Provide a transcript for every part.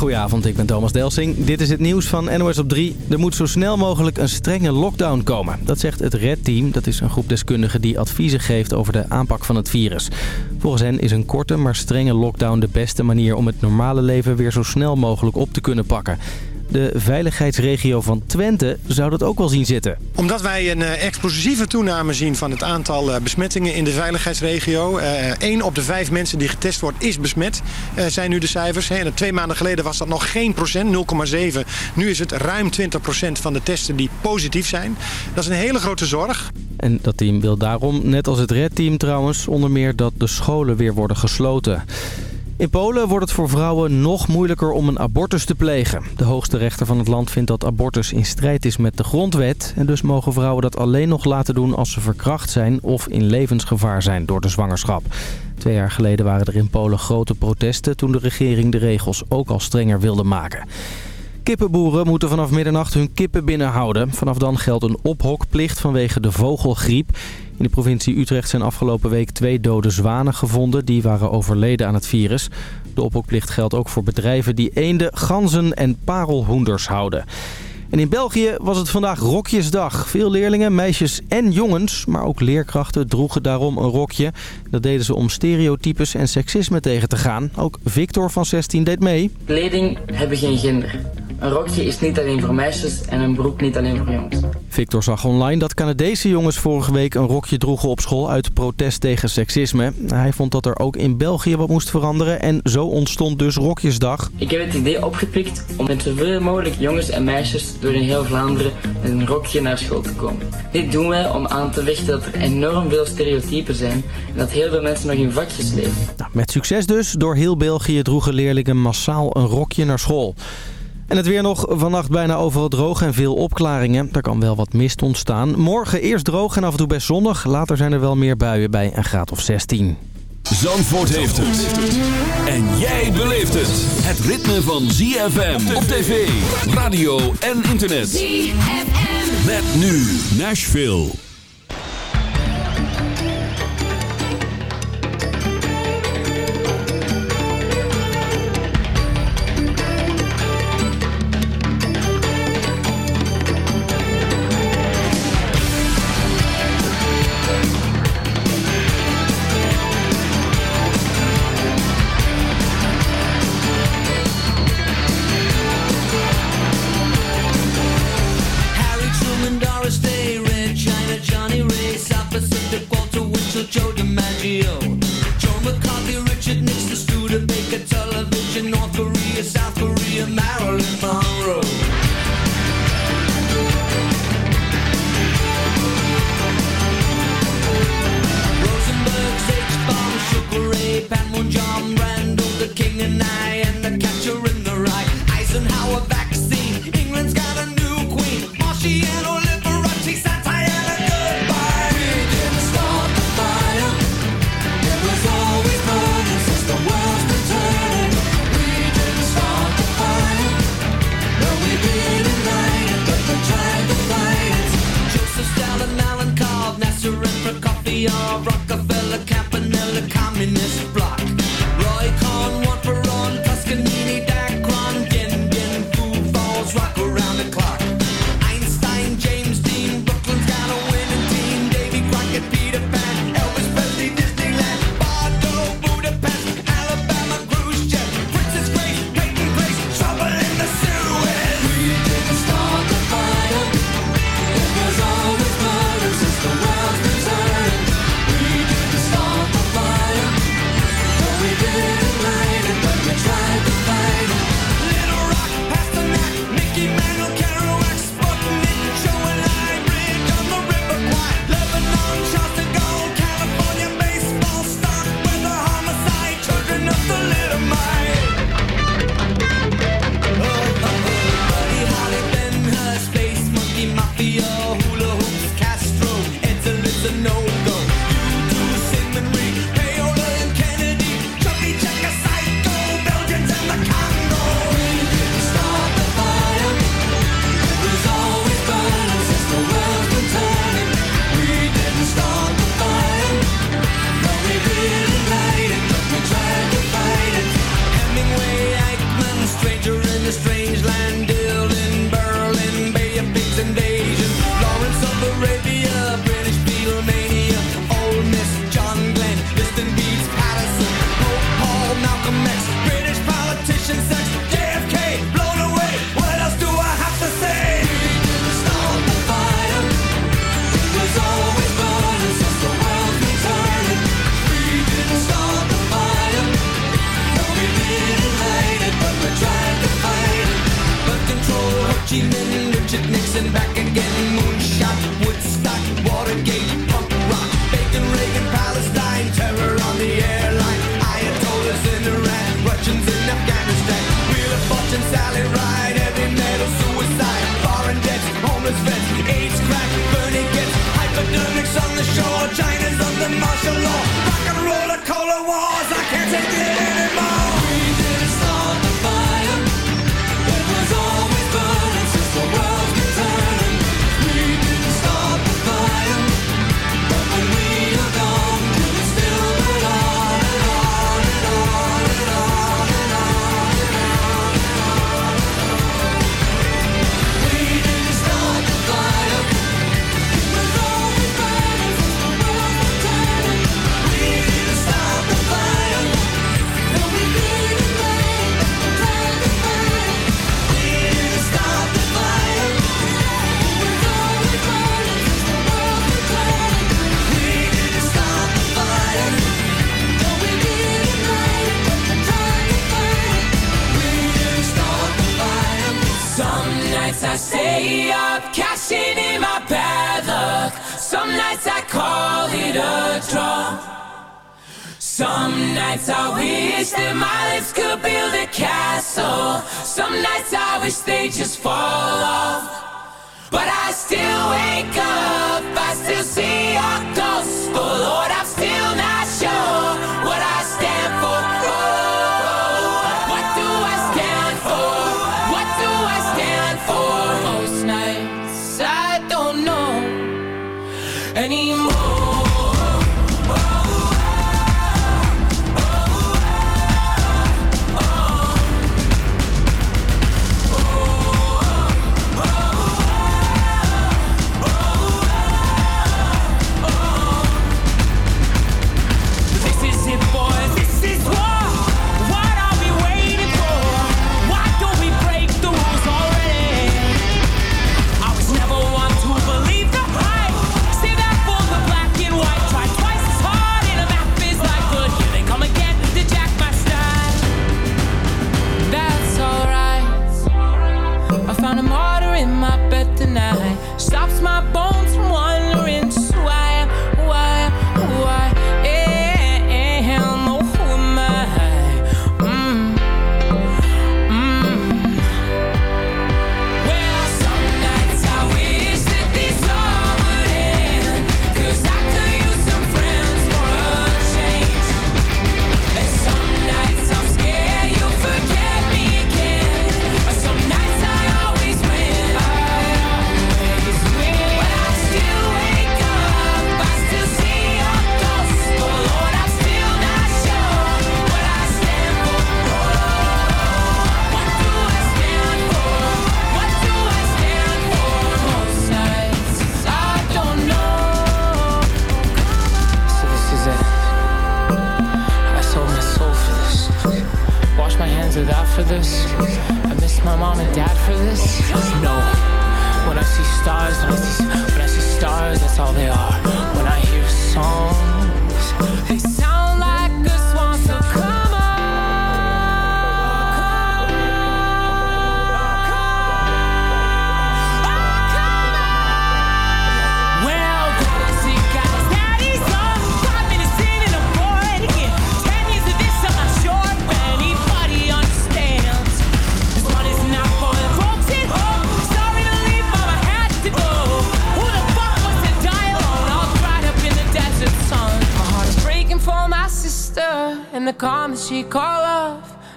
Goedenavond, ik ben Thomas Delsing. Dit is het nieuws van NOS op 3. Er moet zo snel mogelijk een strenge lockdown komen. Dat zegt het Red Team. Dat is een groep deskundigen die adviezen geeft over de aanpak van het virus. Volgens hen is een korte maar strenge lockdown de beste manier om het normale leven weer zo snel mogelijk op te kunnen pakken. De veiligheidsregio van Twente zou dat ook wel zien zitten. Omdat wij een uh, explosieve toename zien van het aantal uh, besmettingen in de veiligheidsregio. Eén uh, op de vijf mensen die getest wordt is besmet, zijn nu de cijfers. En twee maanden geleden was dat nog geen procent, 0,7. Nu is het ruim 20 procent van de testen die positief zijn. Dat is een hele grote zorg. En dat team wil daarom, net als het Red Team trouwens, onder meer dat de scholen weer worden gesloten. In Polen wordt het voor vrouwen nog moeilijker om een abortus te plegen. De hoogste rechter van het land vindt dat abortus in strijd is met de grondwet. En dus mogen vrouwen dat alleen nog laten doen als ze verkracht zijn of in levensgevaar zijn door de zwangerschap. Twee jaar geleden waren er in Polen grote protesten toen de regering de regels ook al strenger wilde maken. Kippenboeren moeten vanaf middernacht hun kippen binnenhouden. Vanaf dan geldt een ophokplicht vanwege de vogelgriep. In de provincie Utrecht zijn afgelopen week twee dode zwanen gevonden. Die waren overleden aan het virus. De ophokplicht geldt ook voor bedrijven die eenden, ganzen en parelhoenders houden. En in België was het vandaag Rokjesdag. Veel leerlingen, meisjes en jongens, maar ook leerkrachten droegen daarom een rokje. Dat deden ze om stereotypes en seksisme tegen te gaan. Ook Victor van 16 deed mee. Kleding hebben geen gender. Een rokje is niet alleen voor meisjes en een broek niet alleen voor jongens. Victor zag online dat Canadese jongens vorige week een rokje droegen op school uit protest tegen seksisme. Hij vond dat er ook in België wat moest veranderen en zo ontstond dus Rokjesdag. Ik heb het idee opgepikt om met zoveel mogelijk jongens en meisjes door in heel Vlaanderen met een rokje naar school te komen. Dit doen wij om aan te vechten dat er enorm veel stereotypen zijn en dat heel veel mensen nog in vakjes leven. Nou, met succes dus. Door heel België droegen leerlingen massaal een rokje naar school. En het weer nog vannacht bijna overal droog en veel opklaringen. Er kan wel wat mist ontstaan. Morgen eerst droog en af en toe best zonnig. Later zijn er wel meer buien bij een graad of 16. Zandvoort heeft het. En jij beleeft het. Het ritme van ZFM op tv, radio en internet. ZFM. Met nu Nashville.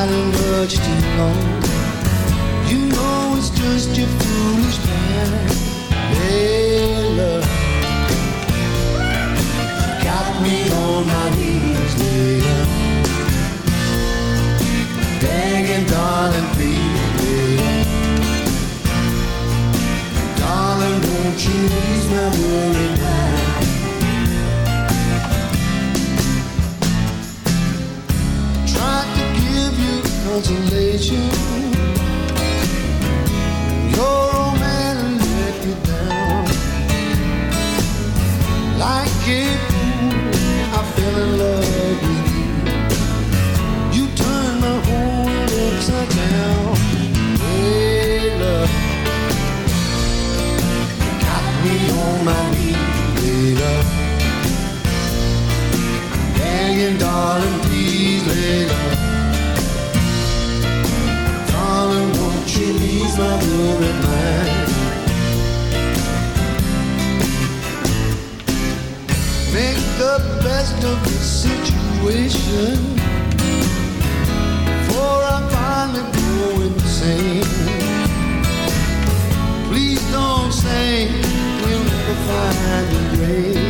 Hiding much too long. You know it's just your foolish plan. Hey, love. Got me on my knees, later. Begging, darling, please. Darling, won't you ease my worried Your let you down. Like I fell in love with you. You turned my whole world upside down. Hey. Got me on my knees, hey. Begging, darling, please, love. Ease my worried mind? Make the best of the situation. Before I finally go insane. Please don't say we'll never find a grave.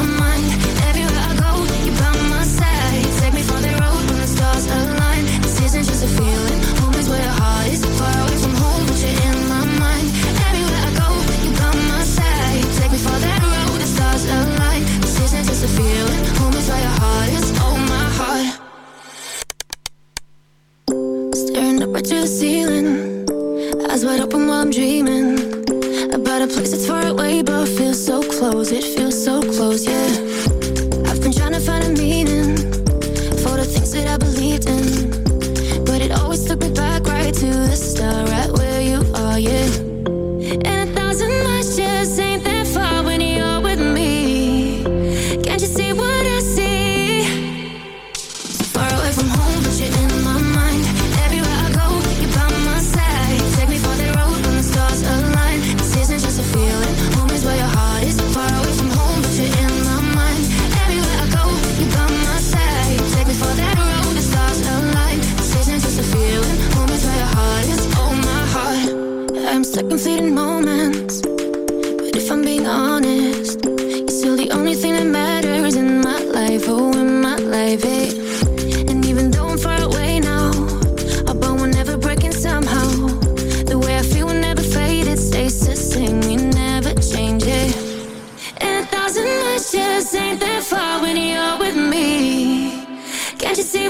Você it feels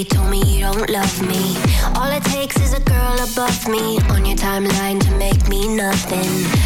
insecurity told me you don't love me. All it takes is a girl above me on your timeline to make me nothing.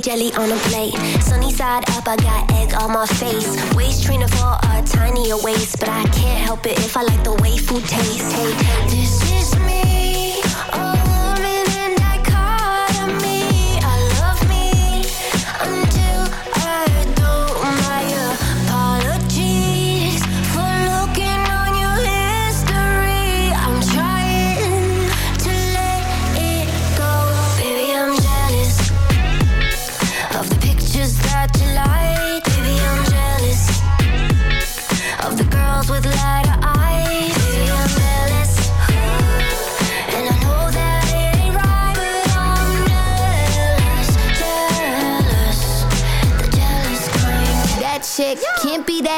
Jelly, jelly, on a plate. Sunny side up, I got egg on my face. Waist trainer for a tinier waist, but I can't help it if I like the way food tastes. Hey, this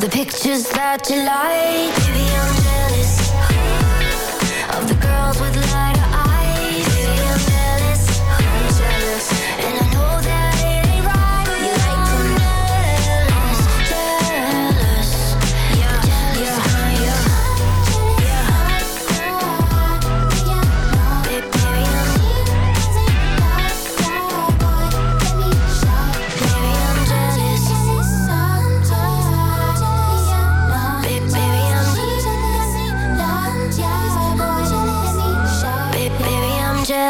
the pictures that you like. Baby, I'm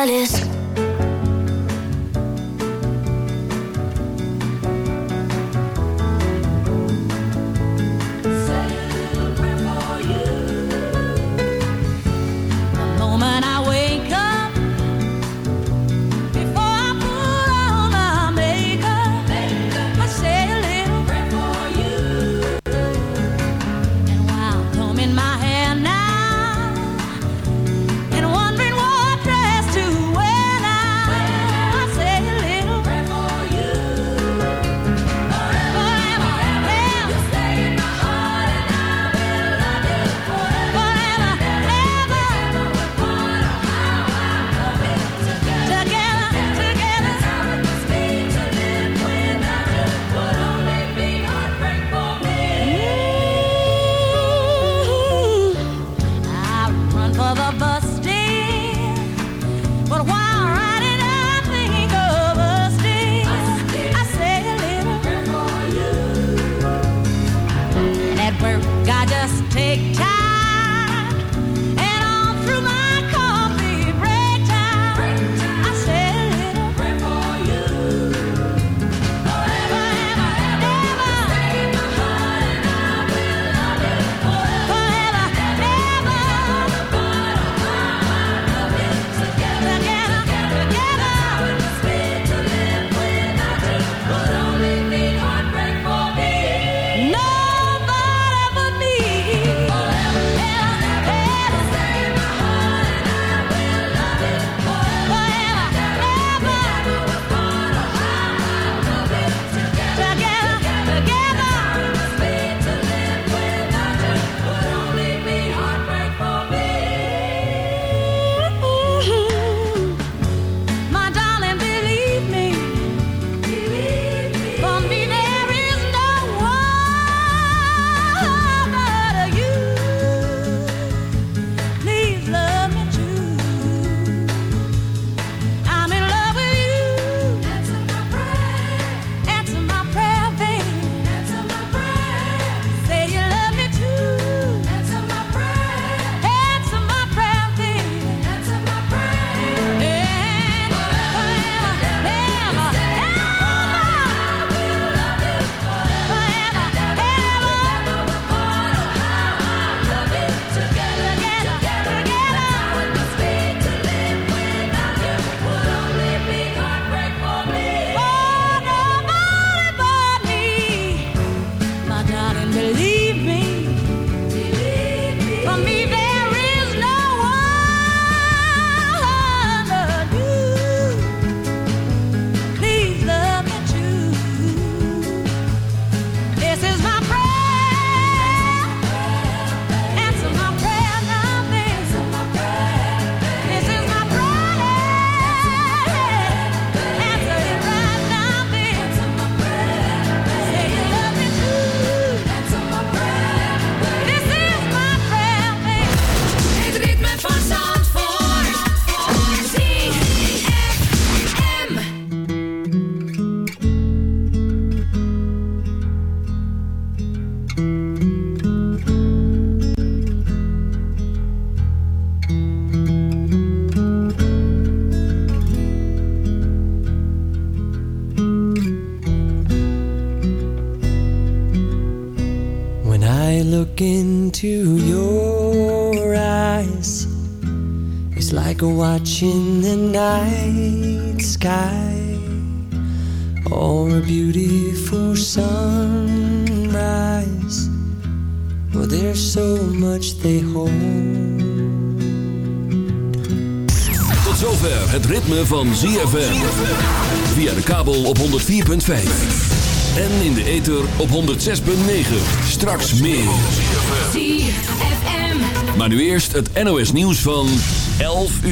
sociales. Like watching the night sky or a beautiful sunrise. Well, there's so much they hold. Tot zover het ritme van ZFM. Via de kabel op 104.5. En in de ether op 106.9. Straks meer. ZFM. Maar nu eerst het NOS nieuws van 11 uur.